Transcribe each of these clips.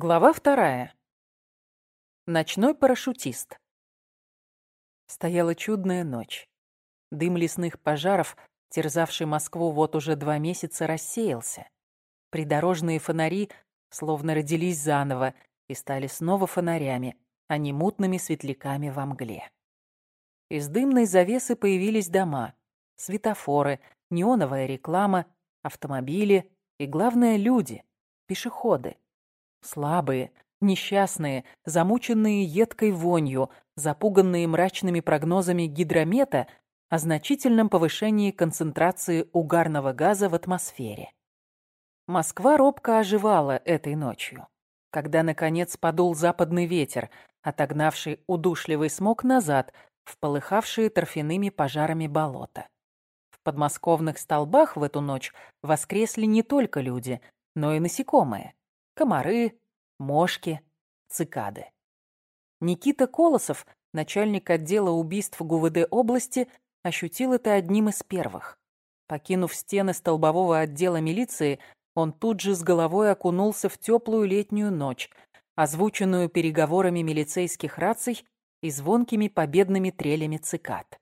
Глава вторая. Ночной парашютист. Стояла чудная ночь. Дым лесных пожаров, терзавший Москву вот уже два месяца, рассеялся. Придорожные фонари словно родились заново и стали снова фонарями, а не мутными светляками во мгле. Из дымной завесы появились дома, светофоры, неоновая реклама, автомобили и, главное, люди, пешеходы. Слабые, несчастные, замученные едкой вонью, запуганные мрачными прогнозами гидромета о значительном повышении концентрации угарного газа в атмосфере. Москва робко оживала этой ночью, когда, наконец, подул западный ветер, отогнавший удушливый смог назад в полыхавшие торфяными пожарами болота. В подмосковных столбах в эту ночь воскресли не только люди, но и насекомые комары, мошки, цикады. Никита Колосов, начальник отдела убийств ГУВД области, ощутил это одним из первых. Покинув стены столбового отдела милиции, он тут же с головой окунулся в теплую летнюю ночь, озвученную переговорами милицейских раций и звонкими победными трелями цикад.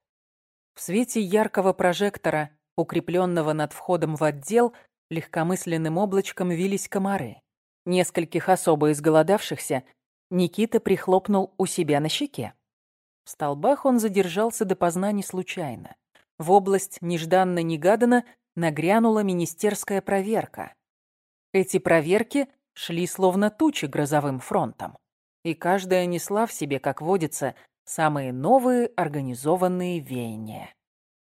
В свете яркого прожектора, укрепленного над входом в отдел, легкомысленным облачком вились комары. Нескольких особо изголодавшихся Никита прихлопнул у себя на щеке. В столбах он задержался допоздна не случайно. В область нежданно-негаданно нагрянула министерская проверка. Эти проверки шли словно тучи грозовым фронтом. И каждая несла в себе, как водится, самые новые организованные веяния.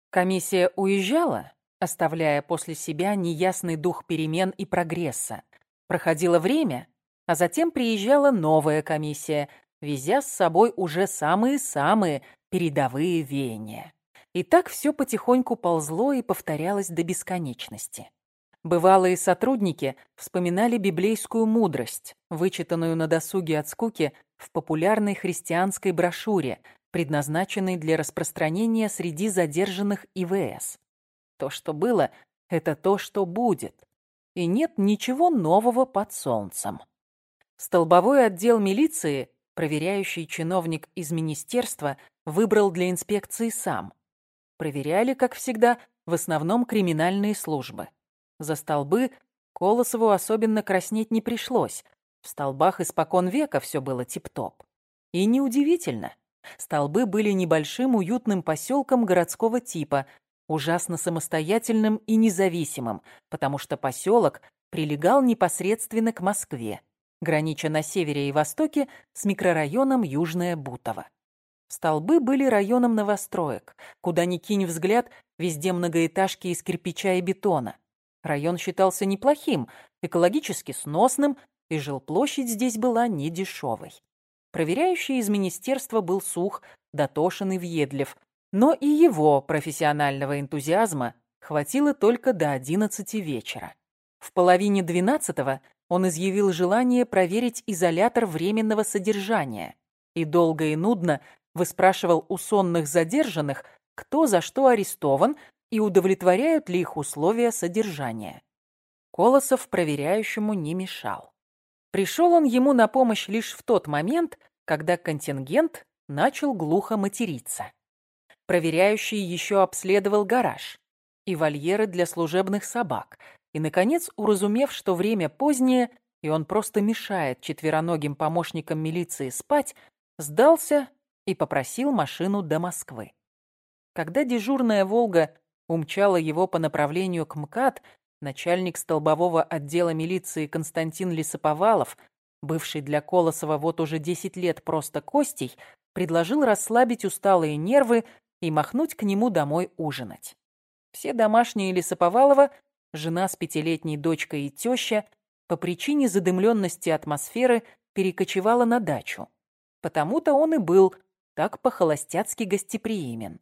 Комиссия уезжала, оставляя после себя неясный дух перемен и прогресса, Проходило время, а затем приезжала новая комиссия, везя с собой уже самые-самые передовые веяния. И так все потихоньку ползло и повторялось до бесконечности. Бывалые сотрудники вспоминали библейскую мудрость, вычитанную на досуге от скуки в популярной христианской брошюре, предназначенной для распространения среди задержанных ИВС. То, что было, это то, что будет и нет ничего нового под солнцем. Столбовой отдел милиции, проверяющий чиновник из министерства, выбрал для инспекции сам. Проверяли, как всегда, в основном криминальные службы. За столбы Колосову особенно краснеть не пришлось. В столбах испокон века все было тип-топ. И неудивительно. Столбы были небольшим уютным поселком городского типа, ужасно самостоятельным и независимым, потому что поселок прилегал непосредственно к Москве, гранича на севере и востоке с микрорайоном Южное Бутово. Столбы были районом новостроек, куда ни кинь взгляд, везде многоэтажки из кирпича и бетона. Район считался неплохим, экологически сносным, и жилплощадь здесь была недешевой. Проверяющий из министерства был сух, дотошен и въедлив, но и его профессионального энтузиазма хватило только до одиннадцати вечера. В половине двенадцатого он изъявил желание проверить изолятор временного содержания и долго и нудно выспрашивал у сонных задержанных, кто за что арестован и удовлетворяют ли их условия содержания. Колосов проверяющему не мешал. Пришел он ему на помощь лишь в тот момент, когда контингент начал глухо материться. Проверяющий еще обследовал гараж и вольеры для служебных собак. И, наконец, уразумев, что время позднее, и он просто мешает четвероногим помощникам милиции спать, сдался и попросил машину до Москвы. Когда дежурная «Волга» умчала его по направлению к МКАД, начальник столбового отдела милиции Константин Лисоповалов, бывший для Колосова вот уже 10 лет просто Костей, предложил расслабить усталые нервы и махнуть к нему домой ужинать. Все домашние Лисоповалова, жена с пятилетней дочкой и теща, по причине задымленности атмосферы перекочевала на дачу. Потому-то он и был так по-холостяцки гостеприимен.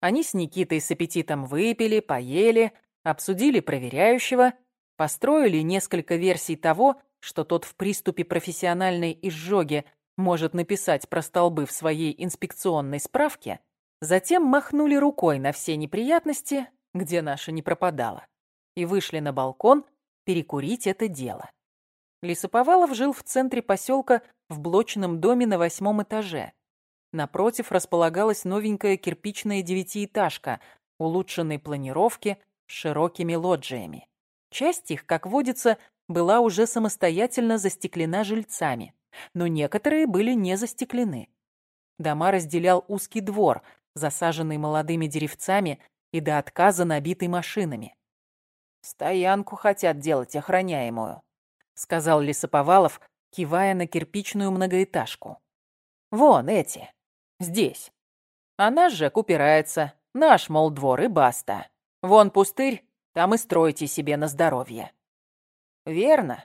Они с Никитой с аппетитом выпили, поели, обсудили проверяющего, построили несколько версий того, что тот в приступе профессиональной изжоги может написать про столбы в своей инспекционной справке, Затем махнули рукой на все неприятности, где наша не пропадала, и вышли на балкон перекурить это дело. Лисоповалов жил в центре поселка в блочном доме на восьмом этаже. Напротив располагалась новенькая кирпичная девятиэтажка улучшенной планировки с широкими лоджиями. Часть их, как водится, была уже самостоятельно застеклена жильцами, но некоторые были не застеклены. Дома разделял узкий двор, засаженный молодыми деревцами и до отказа набитый машинами. «Стоянку хотят делать охраняемую», — сказал Лисоповалов, кивая на кирпичную многоэтажку. «Вон эти. Здесь. А наш же упирается. Наш, мол, двор и баста. Вон пустырь, там и стройте себе на здоровье». «Верно.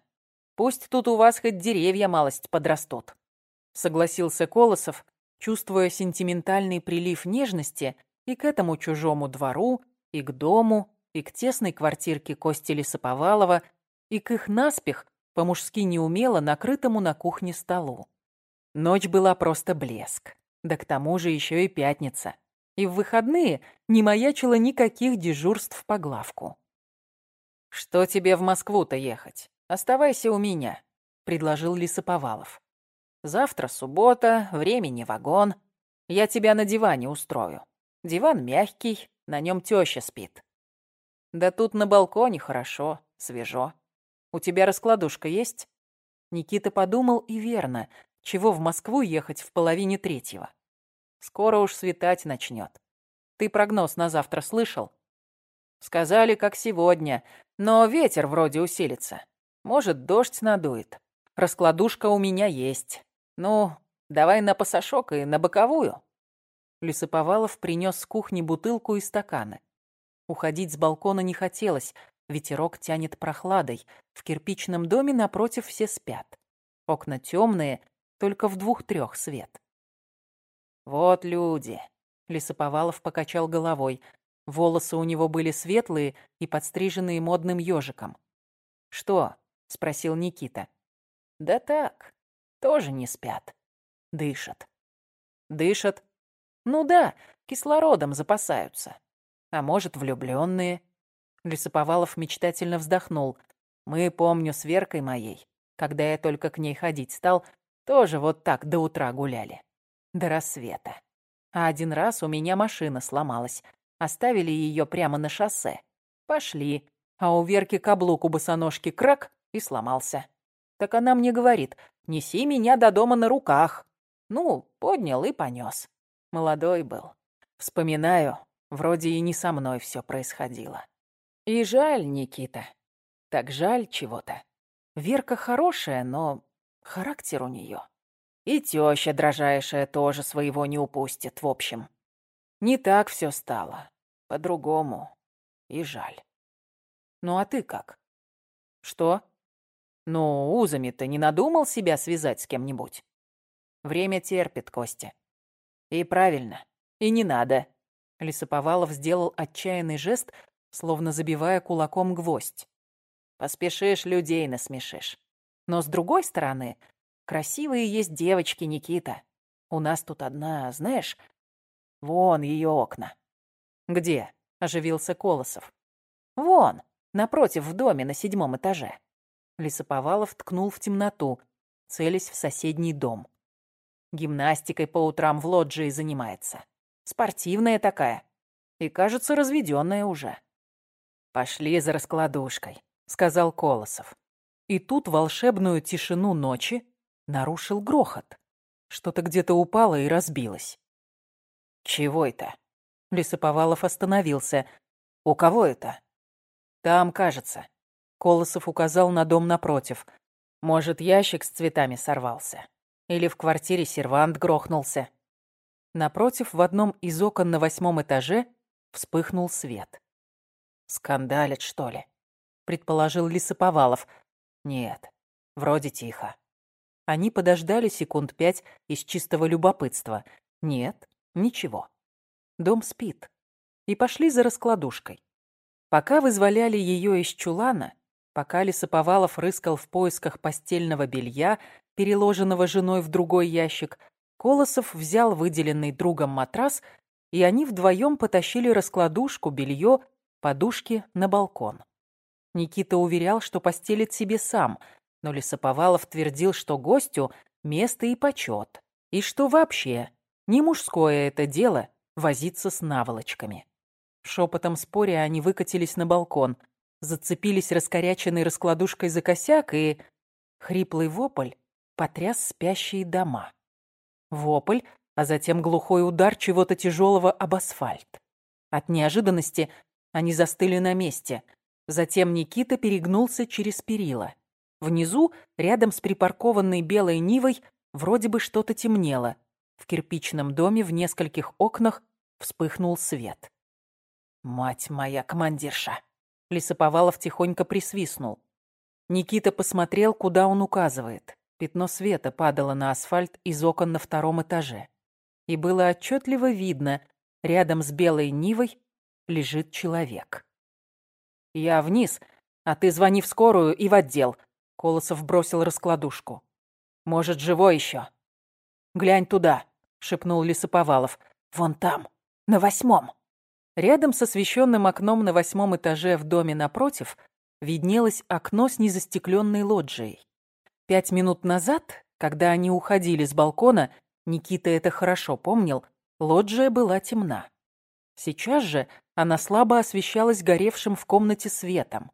Пусть тут у вас хоть деревья малость подрастут», — согласился Колосов, чувствуя сентиментальный прилив нежности и к этому чужому двору, и к дому, и к тесной квартирке Кости Лисоповалова, и к их наспех, по-мужски неумело накрытому на кухне столу. Ночь была просто блеск. Да к тому же еще и пятница. И в выходные не маячило никаких дежурств по главку. «Что тебе в Москву-то ехать? Оставайся у меня», — предложил Лисоповалов. Завтра суббота, времени вагон. Я тебя на диване устрою. Диван мягкий, на нем теща спит. Да тут на балконе хорошо, свежо. У тебя раскладушка есть? Никита подумал и верно, чего в Москву ехать в половине третьего. Скоро уж светать начнет. Ты прогноз на завтра слышал? Сказали, как сегодня, но ветер вроде усилится. Может, дождь надует. Раскладушка у меня есть. «Ну, давай на пасашок и на боковую». Лисоповалов принес с кухни бутылку и стаканы. Уходить с балкона не хотелось, ветерок тянет прохладой. В кирпичном доме напротив все спят. Окна темные, только в двух-трех свет. «Вот люди!» — Лисоповалов покачал головой. Волосы у него были светлые и подстриженные модным ежиком. «Что?» — спросил Никита. «Да так, тоже не спят. Дышат. Дышат? Ну да, кислородом запасаются. А может, влюбленные? Лесоповалов мечтательно вздохнул. Мы, помню, с Веркой моей, когда я только к ней ходить стал, тоже вот так до утра гуляли. До рассвета. А один раз у меня машина сломалась. Оставили ее прямо на шоссе. Пошли. А у Верки каблук у босоножки крак и сломался. Так она мне говорит, Неси меня до дома на руках. Ну, поднял и понес. Молодой был. Вспоминаю, вроде и не со мной все происходило. И жаль, Никита. Так жаль чего-то. Верка хорошая, но характер у нее. И теща дрожайшая тоже своего не упустит, в общем. Не так все стало. По-другому. И жаль. Ну а ты как? Что? Ну, узами-то не надумал себя связать с кем-нибудь? Время терпит, Костя. И правильно. И не надо. Лисоповалов сделал отчаянный жест, словно забивая кулаком гвоздь. Поспешишь, людей насмешишь. Но с другой стороны, красивые есть девочки, Никита. У нас тут одна, знаешь, вон ее окна. Где? Оживился Колосов. Вон, напротив в доме на седьмом этаже. Лисоповалов ткнул в темноту, целясь в соседний дом. Гимнастикой по утрам в лоджии занимается. Спортивная такая. И, кажется, разведенная уже. «Пошли за раскладушкой», — сказал Колосов. И тут волшебную тишину ночи нарушил грохот. Что-то где-то упало и разбилось. «Чего это?» Лисоповалов остановился. «У кого это?» «Там, кажется». Колосов указал на дом напротив. Может, ящик с цветами сорвался. Или в квартире сервант грохнулся. Напротив, в одном из окон на восьмом этаже вспыхнул свет. «Скандалит, что ли?» — предположил Лисоповалов. «Нет, вроде тихо». Они подождали секунд пять из чистого любопытства. Нет, ничего. Дом спит. И пошли за раскладушкой. Пока вызволяли ее из чулана, Пока Лисоповалов рыскал в поисках постельного белья, переложенного женой в другой ящик, Колосов взял выделенный другом матрас, и они вдвоем потащили раскладушку, белье, подушки на балкон. Никита уверял, что постелит себе сам, Но Лисоповалов твердил, что гостю место и почет, и что вообще не мужское это дело возиться с наволочками. Шепотом споря они выкатились на балкон, зацепились раскоряченной раскладушкой за косяк, и хриплый вопль потряс спящие дома. Вопль, а затем глухой удар чего-то тяжелого об асфальт. От неожиданности они застыли на месте. Затем Никита перегнулся через перила. Внизу, рядом с припаркованной белой Нивой, вроде бы что-то темнело. В кирпичном доме в нескольких окнах вспыхнул свет. «Мать моя командирша!» Лисоповалов тихонько присвистнул. Никита посмотрел, куда он указывает. Пятно света падало на асфальт из окон на втором этаже. И было отчетливо видно, рядом с белой Нивой лежит человек. «Я вниз, а ты звони в скорую и в отдел», — Колосов бросил раскладушку. «Может, живой еще?» «Глянь туда», — шепнул Лисоповалов. «Вон там, на восьмом». Рядом с освещенным окном на восьмом этаже в доме напротив виднелось окно с незастекленной лоджией. Пять минут назад, когда они уходили с балкона, Никита это хорошо помнил, лоджия была темна. Сейчас же она слабо освещалась горевшим в комнате светом.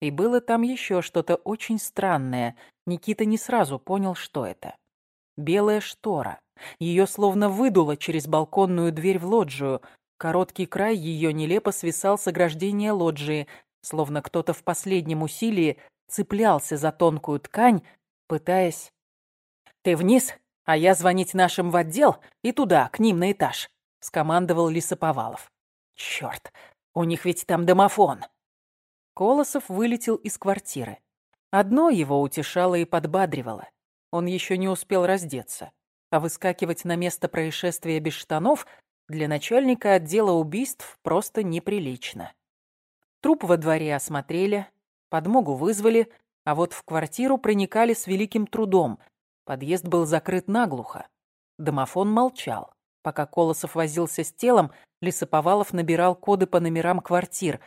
И было там еще что-то очень странное. Никита не сразу понял, что это. Белая штора. Ее словно выдуло через балконную дверь в лоджию, Короткий край ее нелепо свисал с ограждения лоджии, словно кто-то в последнем усилии цеплялся за тонкую ткань, пытаясь... «Ты вниз, а я звонить нашим в отдел и туда, к ним на этаж», — скомандовал Лисоповалов. «Чёрт, у них ведь там домофон». Колосов вылетел из квартиры. Одно его утешало и подбадривало. Он еще не успел раздеться, а выскакивать на место происшествия без штанов для начальника отдела убийств просто неприлично. Труп во дворе осмотрели, подмогу вызвали, а вот в квартиру проникали с великим трудом. Подъезд был закрыт наглухо. Домофон молчал. Пока Колосов возился с телом, Лисоповалов набирал коды по номерам квартир.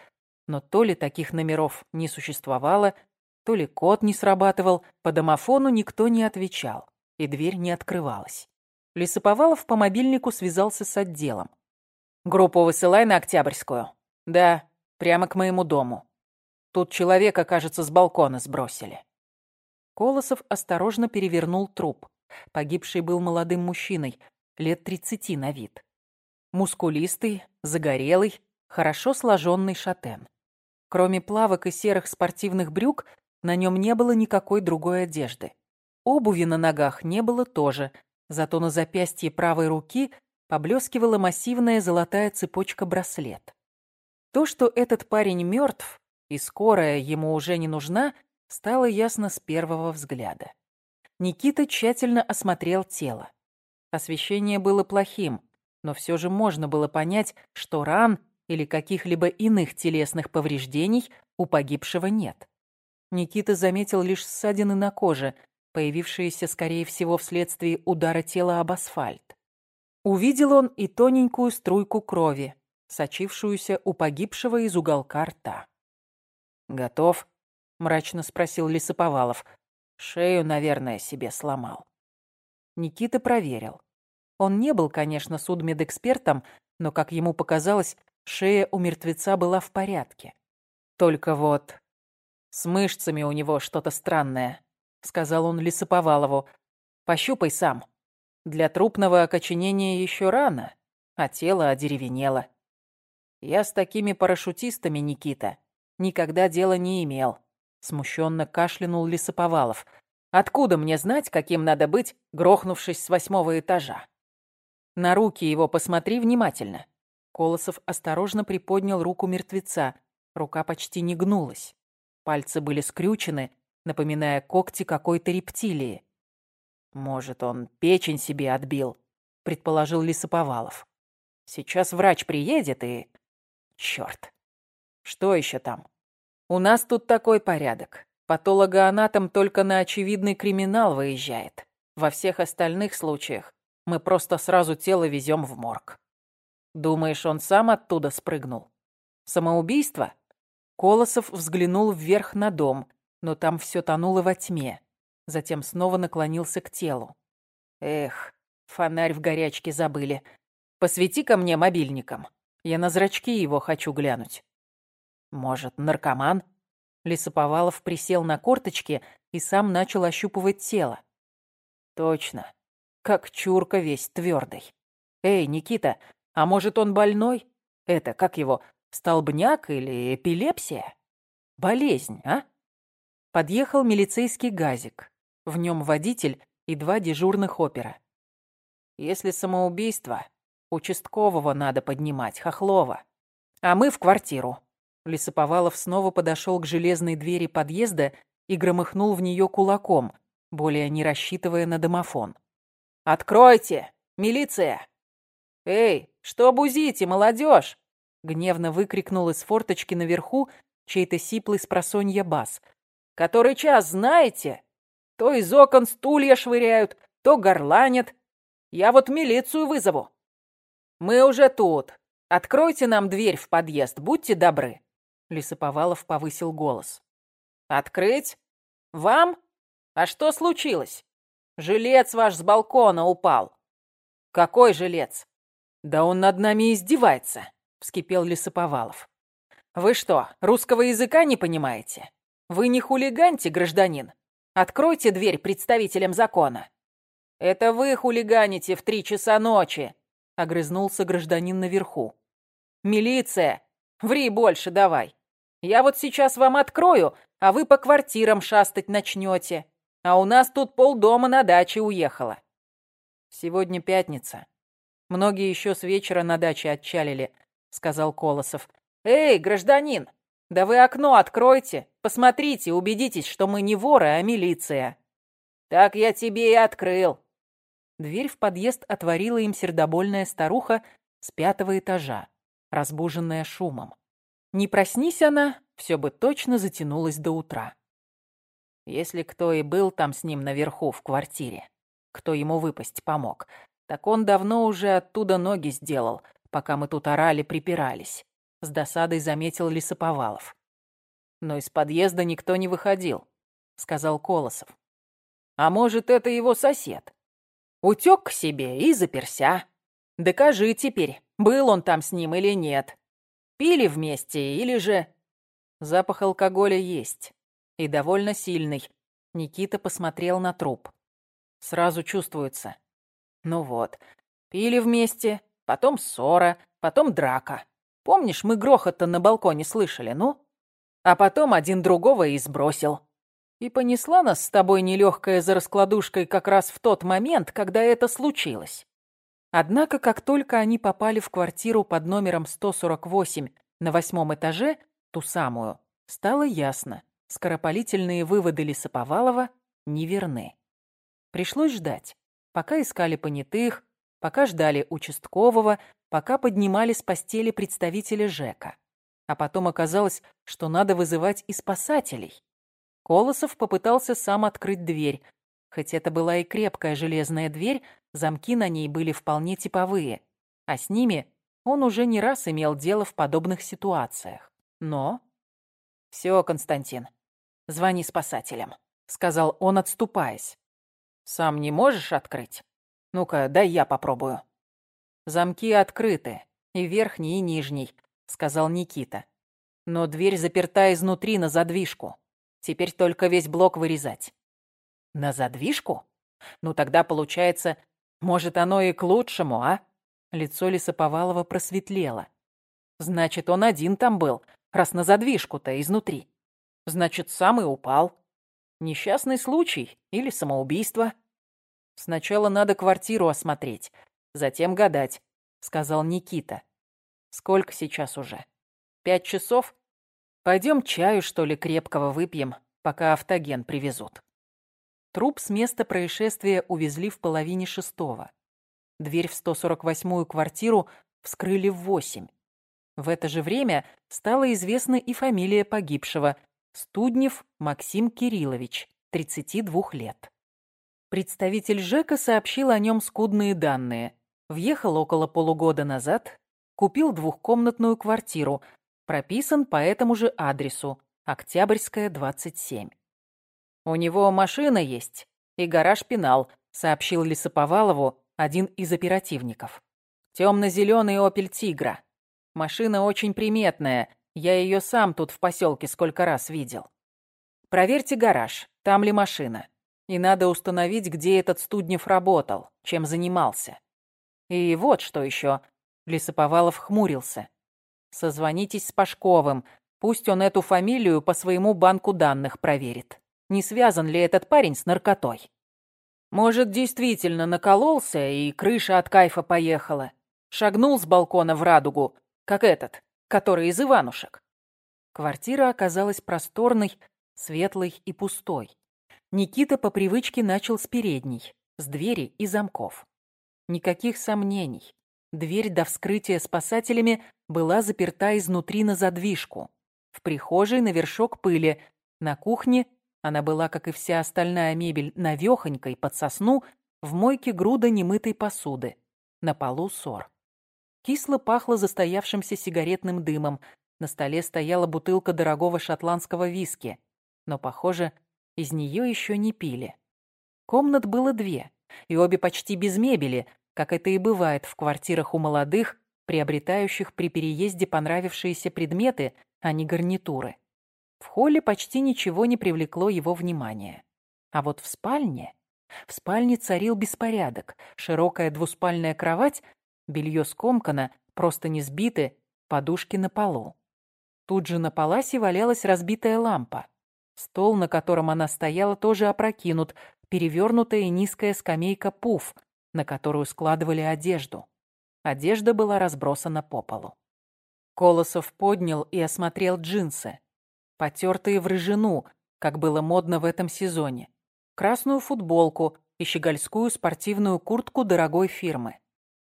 Но то ли таких номеров не существовало, то ли код не срабатывал, по домофону никто не отвечал, и дверь не открывалась. Лисоповалов по мобильнику связался с отделом. «Группу высылай на Октябрьскую». «Да, прямо к моему дому. Тут человека, кажется, с балкона сбросили». Колосов осторожно перевернул труп. Погибший был молодым мужчиной, лет тридцати на вид. Мускулистый, загорелый, хорошо сложенный шатен. Кроме плавок и серых спортивных брюк, на нем не было никакой другой одежды. Обуви на ногах не было тоже, Зато на запястье правой руки поблескивала массивная золотая цепочка-браслет. То, что этот парень мертв и скорая ему уже не нужна, стало ясно с первого взгляда. Никита тщательно осмотрел тело. Освещение было плохим, но все же можно было понять, что ран или каких-либо иных телесных повреждений у погибшего нет. Никита заметил лишь ссадины на коже, появившиеся, скорее всего, вследствие удара тела об асфальт. Увидел он и тоненькую струйку крови, сочившуюся у погибшего из уголка рта. «Готов?» — мрачно спросил Лисоповалов. «Шею, наверное, себе сломал». Никита проверил. Он не был, конечно, судмедэкспертом, но, как ему показалось, шея у мертвеца была в порядке. Только вот с мышцами у него что-то странное сказал он Лисоповалову. «Пощупай сам. Для трупного окоченения еще рано, а тело одеревенело. Я с такими парашютистами, Никита, никогда дела не имел», смущенно кашлянул Лисоповалов. «Откуда мне знать, каким надо быть, грохнувшись с восьмого этажа?» «На руки его посмотри внимательно». Колосов осторожно приподнял руку мертвеца. Рука почти не гнулась. Пальцы были скрючены, напоминая когти какой-то рептилии. «Может, он печень себе отбил», — предположил Лисоповалов. «Сейчас врач приедет и...» «Чёрт! Что еще там? У нас тут такой порядок. Патологоанатом только на очевидный криминал выезжает. Во всех остальных случаях мы просто сразу тело везем в морг. Думаешь, он сам оттуда спрыгнул? Самоубийство?» Колосов взглянул вверх на дом, но там все тонуло во тьме. Затем снова наклонился к телу. Эх, фонарь в горячке забыли. посвети ко мне мобильником. Я на зрачки его хочу глянуть. Может, наркоман? Лисоповалов присел на корточки и сам начал ощупывать тело. Точно. Как чурка весь твердый. Эй, Никита, а может он больной? Это, как его, столбняк или эпилепсия? Болезнь, а? Подъехал милицейский газик. В нем водитель и два дежурных опера. Если самоубийство, участкового надо поднимать, Хохлова. А мы в квартиру. Лисоповалов снова подошел к железной двери подъезда и громыхнул в нее кулаком, более не рассчитывая на домофон. «Откройте! Милиция!» «Эй, что бузите, молодежь?» Гневно выкрикнул из форточки наверху чей-то сиплый спросонья бас. «Который час знаете? То из окон стулья швыряют, то горланят. Я вот милицию вызову». «Мы уже тут. Откройте нам дверь в подъезд, будьте добры». Лисоповалов повысил голос. «Открыть? Вам? А что случилось? Жилец ваш с балкона упал». «Какой жилец?» «Да он над нами издевается», — вскипел Лисоповалов. «Вы что, русского языка не понимаете? Вы не хулиганьте, гражданин. Откройте дверь представителям закона». «Это вы хулиганите в три часа ночи», — огрызнулся гражданин наверху. «Милиция! Ври больше давай. Я вот сейчас вам открою, а вы по квартирам шастать начнете. А у нас тут полдома на даче уехало». «Сегодня пятница. Многие еще с вечера на даче отчалили», — сказал Колосов. «Эй, гражданин, да вы окно откройте, посмотрите, убедитесь, что мы не воры, а милиция». «Так я тебе и открыл». Дверь в подъезд отворила им сердобольная старуха с пятого этажа, разбуженная шумом. Не проснись она, все бы точно затянулось до утра. Если кто и был там с ним наверху в квартире, кто ему выпасть помог, так он давно уже оттуда ноги сделал, пока мы тут орали-припирались. С досадой заметил Лисоповалов. Но из подъезда никто не выходил, сказал Колосов. А может, это его сосед? Утек к себе и заперся. Докажи теперь, был он там с ним или нет. Пили вместе или же... Запах алкоголя есть. И довольно сильный. Никита посмотрел на труп. Сразу чувствуется. Ну вот, пили вместе, потом ссора, потом драка. Помнишь, мы грохот-то на балконе слышали, ну? А потом один другого и сбросил. И понесла нас с тобой нелегкая за раскладушкой как раз в тот момент, когда это случилось. Однако, как только они попали в квартиру под номером 148 на восьмом этаже, ту самую, стало ясно, скоропалительные выводы Лисоповалова неверны. Пришлось ждать. Пока искали понятых, пока ждали участкового, пока поднимали с постели представителя ЖЭКа. А потом оказалось, что надо вызывать и спасателей. Колосов попытался сам открыть дверь. Хоть это была и крепкая железная дверь, замки на ней были вполне типовые, а с ними он уже не раз имел дело в подобных ситуациях. Но... «Все, Константин, звони спасателям», — сказал он, отступаясь. Сам не можешь открыть? Ну-ка, дай я попробую. Замки открыты, и верхний, и нижний, сказал Никита. Но дверь заперта изнутри на задвижку. Теперь только весь блок вырезать. На задвижку? Ну тогда получается, может, оно и к лучшему, а? Лицо Лисоповалова просветлело. Значит, он один там был, раз на задвижку-то изнутри. Значит, сам и упал. Несчастный случай или самоубийство. Сначала надо квартиру осмотреть, затем гадать, сказал Никита. Сколько сейчас уже? Пять часов? Пойдем чаю, что ли, крепкого выпьем, пока автоген привезут. Труп с места происшествия увезли в половине шестого. Дверь в 148-ю квартиру вскрыли в восемь. В это же время стала известна и фамилия погибшего Студнев Максим Кириллович, 32 лет. Представитель ЖЭКа сообщил о нем скудные данные. Въехал около полугода назад, купил двухкомнатную квартиру, прописан по этому же адресу, Октябрьская, 27. «У него машина есть и гараж-пенал», — сообщил Лисоповалову один из оперативников. «Темно-зеленый «Опель Тигра». Машина очень приметная, я ее сам тут в поселке сколько раз видел. Проверьте гараж, там ли машина. И надо установить, где этот Студнев работал, чем занимался. И вот что еще. Лисоповалов хмурился. Созвонитесь с Пашковым, пусть он эту фамилию по своему банку данных проверит. Не связан ли этот парень с наркотой? Может, действительно накололся и крыша от кайфа поехала. Шагнул с балкона в радугу, как этот, который из Иванушек. Квартира оказалась просторной, светлой и пустой. Никита по привычке начал с передней, с двери и замков. Никаких сомнений. Дверь до вскрытия спасателями была заперта изнутри на задвижку. В прихожей на вершок пыли, на кухне она была, как и вся остальная мебель, навёхонькой под сосну, в мойке груда немытой посуды. На полу ссор. Кисло пахло застоявшимся сигаретным дымом. На столе стояла бутылка дорогого шотландского виски. Но, похоже, из нее еще не пили. Комнат было две, и обе почти без мебели, как это и бывает в квартирах у молодых, приобретающих при переезде понравившиеся предметы, а не гарнитуры. В холле почти ничего не привлекло его внимания. А вот в спальне... В спальне царил беспорядок. Широкая двуспальная кровать, белье скомкано, просто не сбиты, подушки на полу. Тут же на паласе валялась разбитая лампа. Стол, на котором она стояла, тоже опрокинут, перевернутая низкая скамейка пуф, на которую складывали одежду. Одежда была разбросана по полу. Колосов поднял и осмотрел джинсы потертые в рыжину, как было модно в этом сезоне, красную футболку и щегольскую спортивную куртку дорогой фирмы.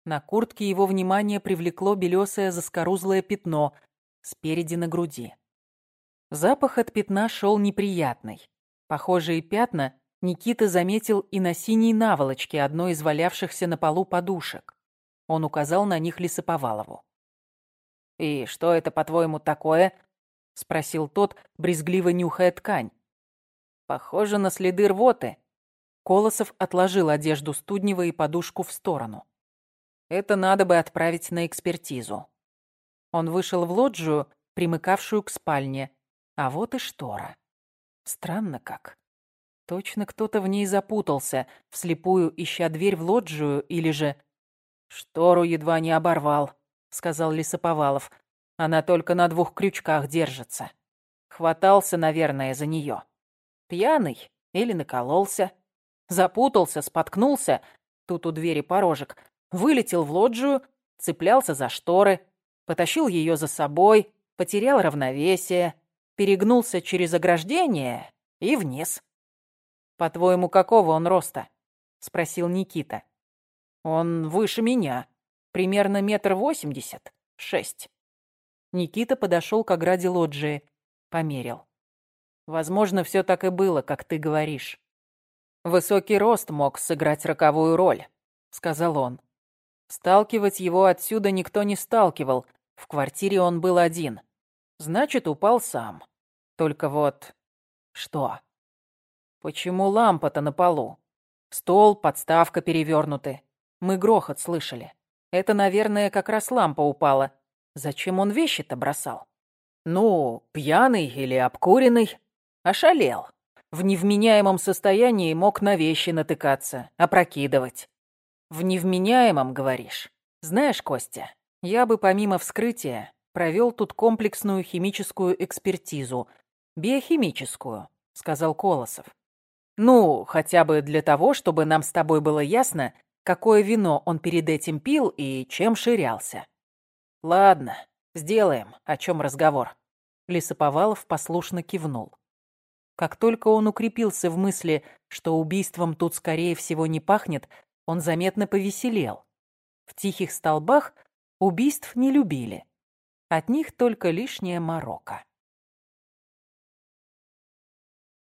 На куртке его внимание привлекло белесое заскорузлое пятно спереди на груди. Запах от пятна шел неприятный. Похожие пятна Никита заметил и на синей наволочке одной из валявшихся на полу подушек. Он указал на них Лисоповалову. «И что это, по-твоему, такое?» — спросил тот, брезгливо нюхая ткань. «Похоже на следы рвоты». Колосов отложил одежду Студнева и подушку в сторону. «Это надо бы отправить на экспертизу». Он вышел в лоджию, примыкавшую к спальне, а вот и штора. Странно как. Точно кто-то в ней запутался, вслепую ища дверь в лоджию, или же... «Штору едва не оборвал», — сказал Лисоповалов. Она только на двух крючках держится. Хватался, наверное, за нее. Пьяный или накололся. Запутался, споткнулся. Тут у двери порожек. Вылетел в лоджию, цеплялся за шторы, потащил ее за собой, потерял равновесие, перегнулся через ограждение и вниз. «По-твоему, какого он роста?» — спросил Никита. «Он выше меня. Примерно метр восемьдесят. Шесть». Никита подошел к ограде лоджии. Померил. Возможно, все так и было, как ты говоришь. Высокий рост мог сыграть роковую роль, сказал он. Сталкивать его отсюда никто не сталкивал. В квартире он был один. Значит, упал сам. Только вот... Что? Почему лампа-то на полу? Стол, подставка перевернуты. Мы грохот слышали. Это, наверное, как раз лампа упала. Зачем он вещи-то бросал? Ну, пьяный или обкуренный. Ошалел. В невменяемом состоянии мог на вещи натыкаться, опрокидывать. В невменяемом, говоришь? Знаешь, Костя, я бы помимо вскрытия провел тут комплексную химическую экспертизу. Биохимическую, сказал Колосов. Ну, хотя бы для того, чтобы нам с тобой было ясно, какое вино он перед этим пил и чем ширялся. «Ладно, сделаем, о чем разговор». Лисоповалов послушно кивнул. Как только он укрепился в мысли, что убийством тут, скорее всего, не пахнет, он заметно повеселел. В тихих столбах убийств не любили. От них только лишняя морока.